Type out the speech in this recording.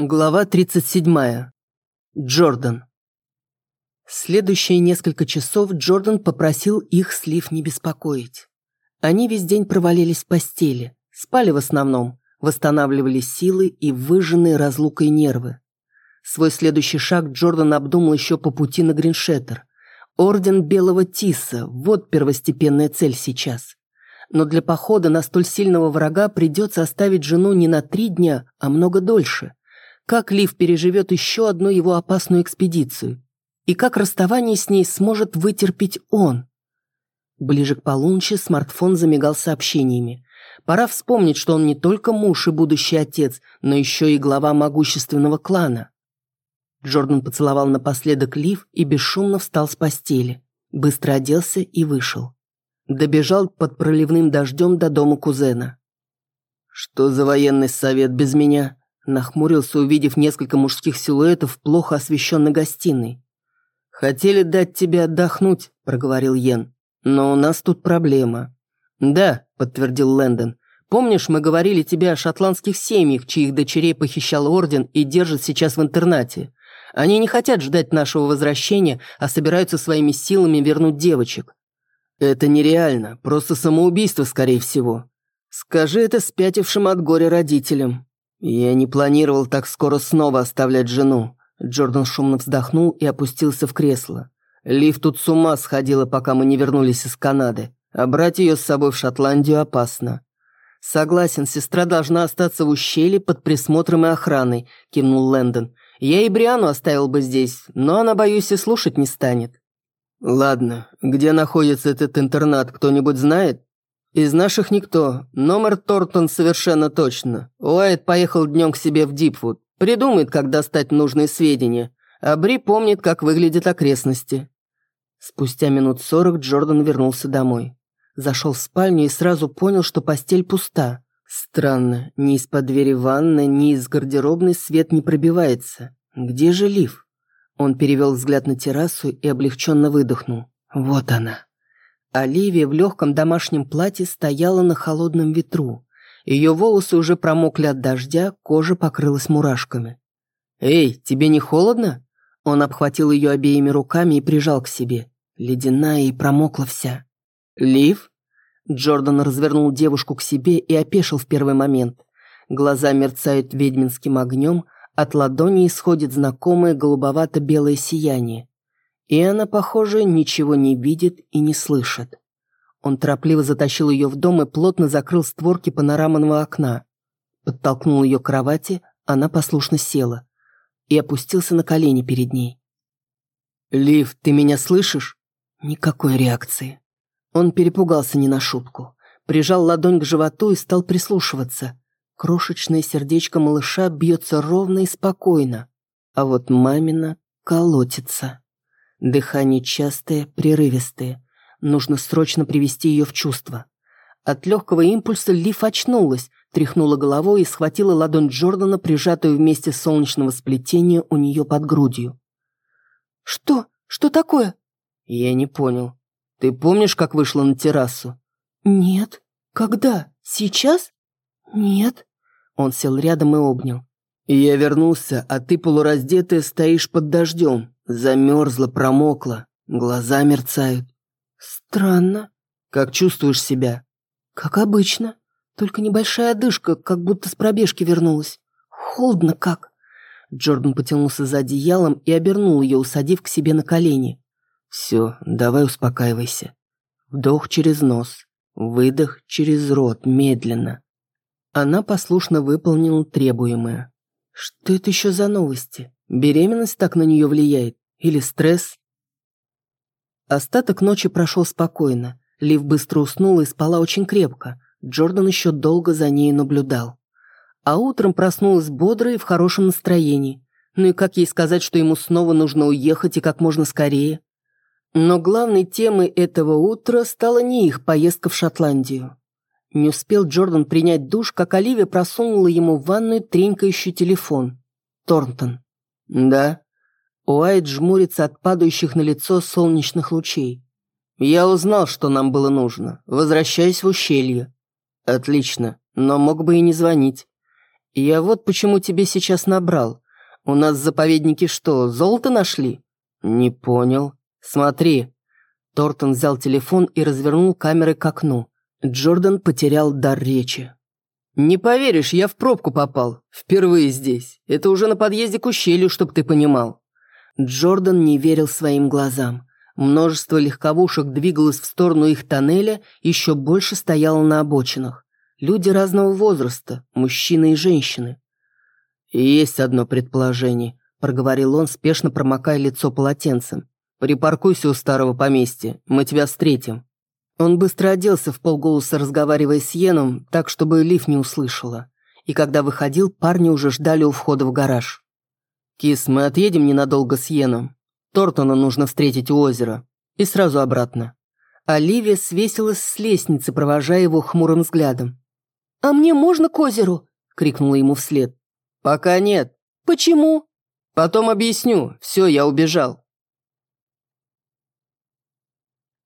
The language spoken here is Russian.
Глава 37. Джордан. Следующие несколько часов Джордан попросил их слив не беспокоить. Они весь день провалились в постели, спали в основном, восстанавливали силы и выжженные разлукой нервы. Свой следующий шаг Джордан обдумал еще по пути на Гриншеттер. Орден Белого Тиса – вот первостепенная цель сейчас. Но для похода на столь сильного врага придется оставить жену не на три дня, а много дольше – как Лив переживет еще одну его опасную экспедицию? И как расставание с ней сможет вытерпеть он? Ближе к полуночи смартфон замигал сообщениями. Пора вспомнить, что он не только муж и будущий отец, но еще и глава могущественного клана. Джордан поцеловал напоследок Лив и бесшумно встал с постели. Быстро оделся и вышел. Добежал под проливным дождем до дома кузена. «Что за военный совет без меня?» Нахмурился, увидев несколько мужских силуэтов в плохо освещенной гостиной. «Хотели дать тебе отдохнуть», — проговорил Йен. «Но у нас тут проблема». «Да», — подтвердил Лэндон. «Помнишь, мы говорили тебе о шотландских семьях, чьих дочерей похищал Орден и держат сейчас в интернате? Они не хотят ждать нашего возвращения, а собираются своими силами вернуть девочек». «Это нереально, просто самоубийство, скорее всего. Скажи это спятившим от горя родителям. «Я не планировал так скоро снова оставлять жену». Джордан шумно вздохнул и опустился в кресло. Лив тут с ума сходила, пока мы не вернулись из Канады. А брать ее с собой в Шотландию опасно. «Согласен, сестра должна остаться в ущелье под присмотром и охраной», – кивнул Лэндон. «Я и Бриану оставил бы здесь, но она, боюсь, и слушать не станет». «Ладно, где находится этот интернат, кто-нибудь знает?» «Из наших никто. Номер Тортон совершенно точно. Уайт поехал днем к себе в Дипвуд. Придумает, как достать нужные сведения. А Бри помнит, как выглядят окрестности». Спустя минут сорок Джордан вернулся домой. Зашел в спальню и сразу понял, что постель пуста. Странно, ни из-под двери ванны, ни из гардеробной свет не пробивается. Где же Лив? Он перевел взгляд на террасу и облегченно выдохнул. Вот она. Оливия в легком домашнем платье стояла на холодном ветру. Ее волосы уже промокли от дождя, кожа покрылась мурашками. «Эй, тебе не холодно?» Он обхватил ее обеими руками и прижал к себе. Ледяная и промокла вся. «Лив?» Джордан развернул девушку к себе и опешил в первый момент. Глаза мерцают ведьминским огнем, от ладони исходит знакомое голубовато-белое сияние. И она, похоже, ничего не видит и не слышит. Он торопливо затащил ее в дом и плотно закрыл створки панорамного окна. Подтолкнул ее к кровати, она послушно села. И опустился на колени перед ней. «Лив, ты меня слышишь?» Никакой реакции. Он перепугался не на шутку. Прижал ладонь к животу и стал прислушиваться. Крошечное сердечко малыша бьется ровно и спокойно. А вот мамина колотится. Дыхание частое, прерывистое. Нужно срочно привести ее в чувство. От легкого импульса Лив очнулась, тряхнула головой и схватила ладонь Джордана, прижатую вместе солнечного сплетения у нее под грудью. «Что? Что такое?» «Я не понял. Ты помнишь, как вышла на террасу?» «Нет. Когда? Сейчас?» «Нет». Он сел рядом и обнял. «Я вернулся, а ты полураздетая стоишь под дождем. Замерзла, промокла, глаза мерцают. Странно. Как чувствуешь себя? Как обычно. Только небольшая одышка, как будто с пробежки вернулась. Холодно как. Джордан потянулся за одеялом и обернул ее, усадив к себе на колени. «Все, давай успокаивайся. Вдох через нос, выдох через рот, медленно». Она послушно выполнила требуемое. «Что это еще за новости? Беременность так на нее влияет? Или стресс? Остаток ночи прошел спокойно. Лив быстро уснула и спала очень крепко. Джордан еще долго за ней наблюдал. А утром проснулась бодрой и в хорошем настроении. Ну и как ей сказать, что ему снова нужно уехать и как можно скорее? Но главной темой этого утра стала не их поездка в Шотландию. Не успел Джордан принять душ, как Оливия просунула ему в ванную тренькающий телефон. Торнтон. «Да?» Уайт жмурится от падающих на лицо солнечных лучей. «Я узнал, что нам было нужно. Возвращаюсь в ущелье». «Отлично, но мог бы и не звонить». «Я вот почему тебе сейчас набрал. У нас в заповеднике что, золото нашли?» «Не понял. Смотри». Тортон взял телефон и развернул камеры к окну. Джордан потерял дар речи. «Не поверишь, я в пробку попал. Впервые здесь. Это уже на подъезде к ущелью, чтоб ты понимал». Джордан не верил своим глазам. Множество легковушек двигалось в сторону их тоннеля, еще больше стояло на обочинах. Люди разного возраста, мужчины и женщины. «Есть одно предположение», – проговорил он, спешно промокая лицо полотенцем. «Припаркуйся у старого поместья, мы тебя встретим». Он быстро оделся в полголоса, разговаривая с Йеном, так, чтобы Лив не услышала. И когда выходил, парни уже ждали у входа в гараж. «Кис, мы отъедем ненадолго с Йеном. Тортона нужно встретить у озера. И сразу обратно». Оливия свесилась с лестницы, провожая его хмурым взглядом. «А мне можно к озеру?» — крикнула ему вслед. «Пока нет». «Почему?» «Потом объясню. Все, я убежал».